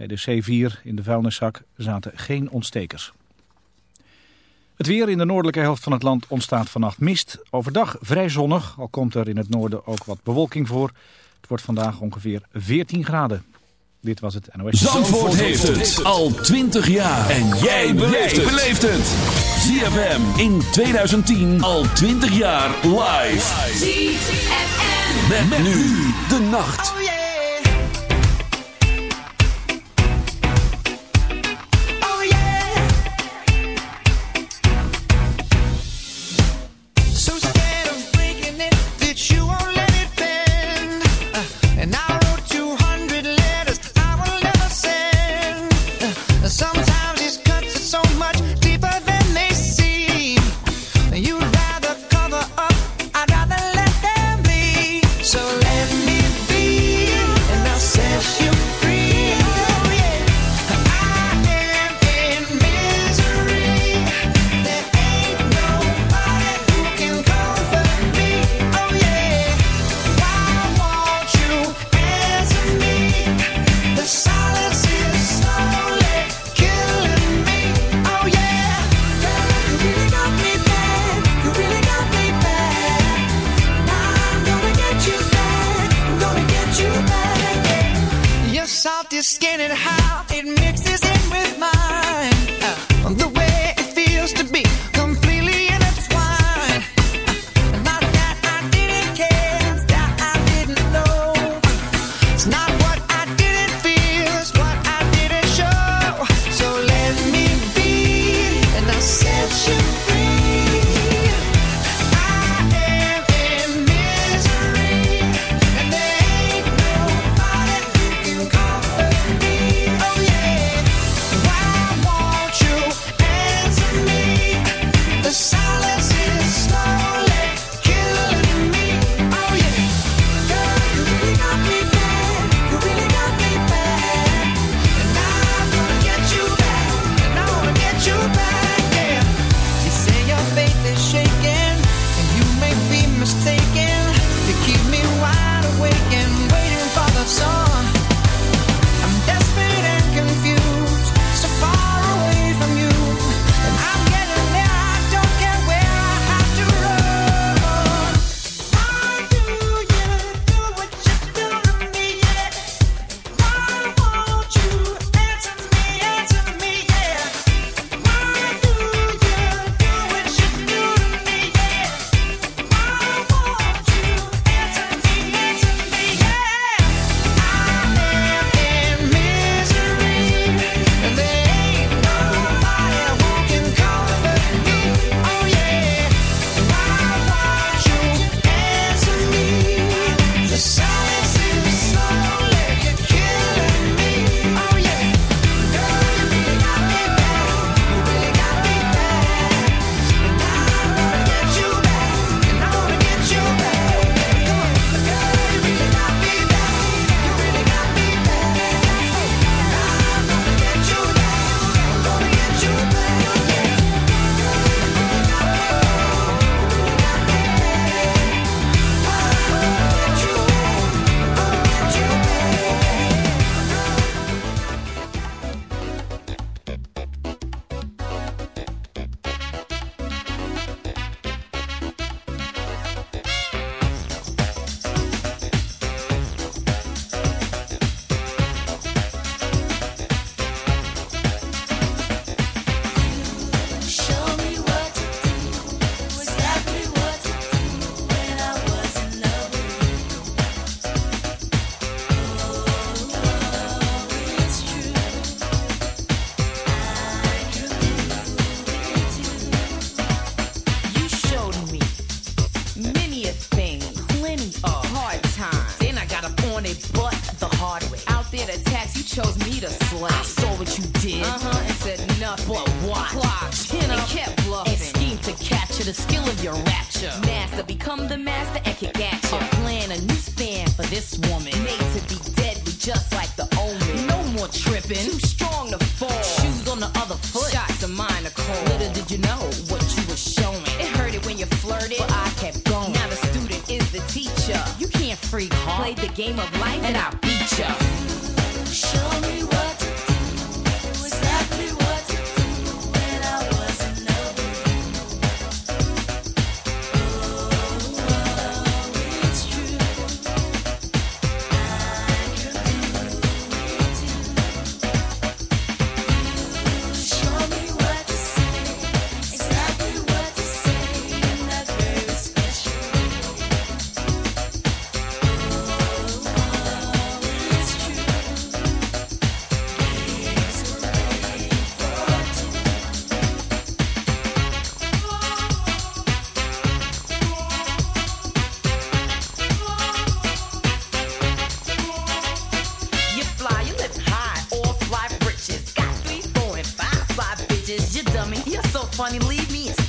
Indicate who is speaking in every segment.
Speaker 1: Bij de C4 in de vuilniszak zaten geen ontstekers. Het weer in de noordelijke helft van het land ontstaat vannacht mist. Overdag vrij zonnig, al komt er in het noorden ook wat bewolking voor. Het wordt vandaag ongeveer 14 graden. Dit was het NOS.
Speaker 2: Zandvoort, Zandvoort heeft het al 20 jaar. En jij beleeft het. ZFM in 2010 al 20 jaar live. ZFM. Met, met nu de nacht. Oh yeah.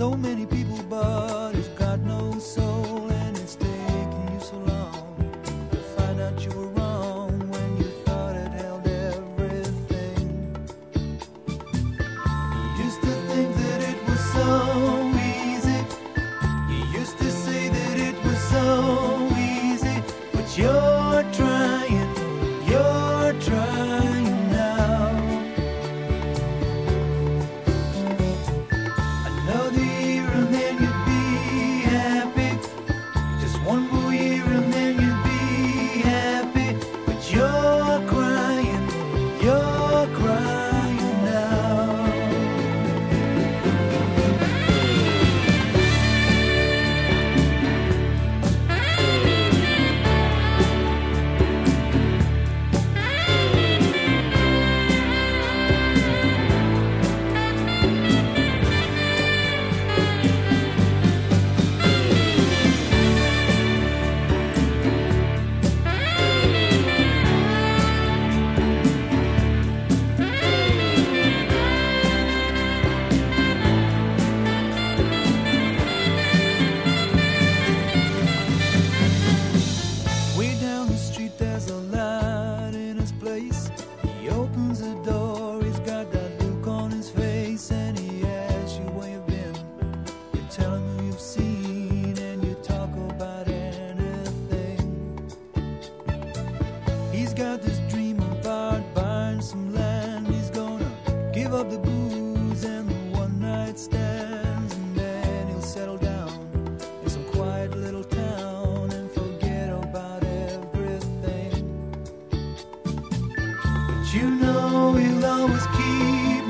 Speaker 3: so
Speaker 4: many
Speaker 5: you
Speaker 6: know he'll always keep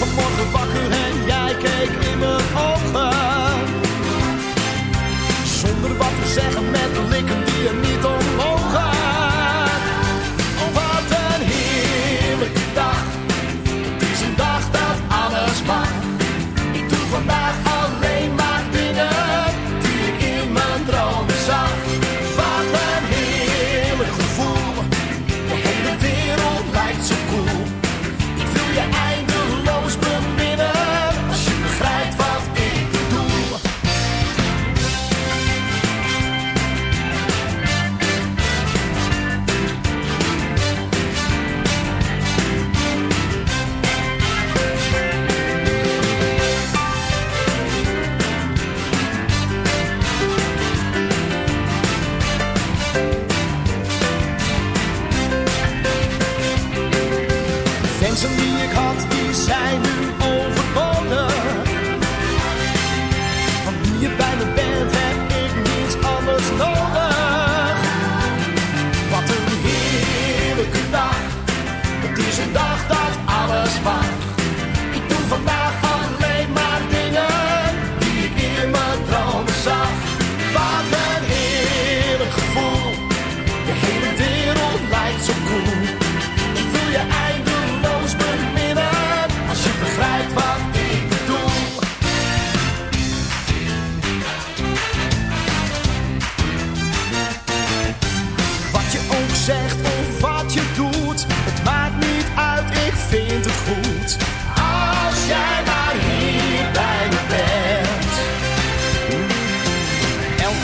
Speaker 7: Vanmorgen wakker en jij keek in mijn ogen. Zonder wat te zeggen.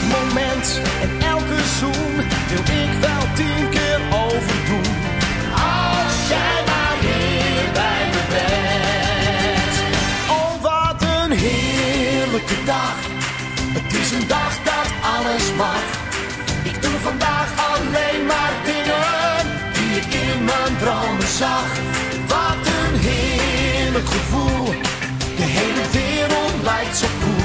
Speaker 7: moment en elke zoen wil ik wel tien keer overdoen. Als jij maar hier bij me bent. Oh, wat een heerlijke dag. Het is een dag dat alles mag. Ik doe vandaag alleen maar dingen die ik in mijn dromen zag. Wat een heerlijk gevoel. De hele wereld lijkt zo cool.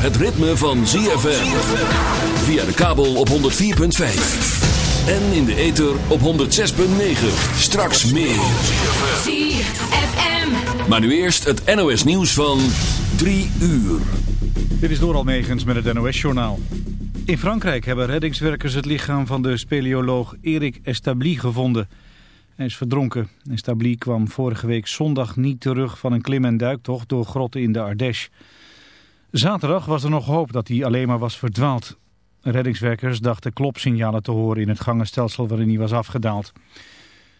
Speaker 2: Het ritme van ZFM. Via de kabel op 104.5. En in de ether op 106.9. Straks meer.
Speaker 8: ZFM.
Speaker 2: Maar nu eerst het NOS nieuws van 3 uur.
Speaker 1: Dit is Doral Megens met het NOS-journaal. In Frankrijk hebben reddingswerkers het lichaam van de speleoloog Erik Establi gevonden. Hij is verdronken. Establi kwam vorige week zondag niet terug van een klim- en duiktocht door grotten in de Ardèche. Zaterdag was er nog hoop dat hij alleen maar was verdwaald. Reddingswerkers dachten klopsignalen te horen in het gangenstelsel waarin hij was afgedaald.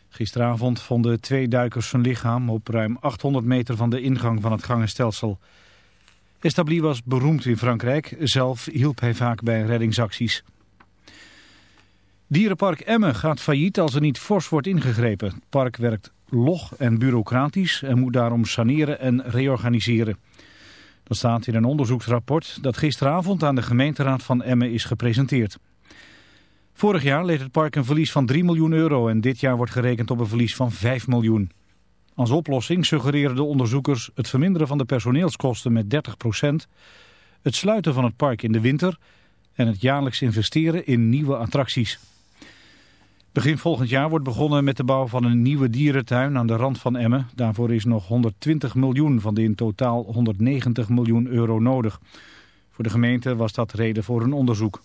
Speaker 1: Gisteravond vonden twee duikers zijn lichaam op ruim 800 meter van de ingang van het gangenstelsel. Establi was beroemd in Frankrijk. Zelf hielp hij vaak bij reddingsacties. Dierenpark Emmen gaat failliet als er niet fors wordt ingegrepen. Het park werkt log en bureaucratisch en moet daarom saneren en reorganiseren. Dat staat in een onderzoeksrapport dat gisteravond aan de gemeenteraad van Emmen is gepresenteerd. Vorig jaar leed het park een verlies van 3 miljoen euro en dit jaar wordt gerekend op een verlies van 5 miljoen. Als oplossing suggereren de onderzoekers het verminderen van de personeelskosten met 30% het sluiten van het park in de winter en het jaarlijks investeren in nieuwe attracties. Begin volgend jaar wordt begonnen met de bouw van een nieuwe dierentuin aan de rand van Emmen. Daarvoor is nog 120 miljoen van de in totaal 190 miljoen euro nodig. Voor de gemeente was dat reden voor een onderzoek.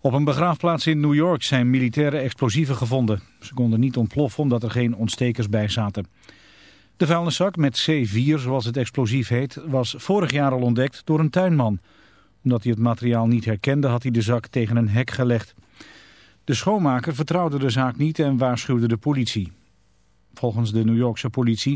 Speaker 1: Op een begraafplaats in New York zijn militaire explosieven gevonden. Ze konden niet ontploffen omdat er geen ontstekers bij zaten. De vuilniszak met C4, zoals het explosief heet, was vorig jaar al ontdekt door een tuinman. Omdat hij het materiaal niet herkende had hij de zak tegen een hek gelegd. De schoonmaker vertrouwde de zaak niet en waarschuwde de politie. Volgens de New Yorkse politie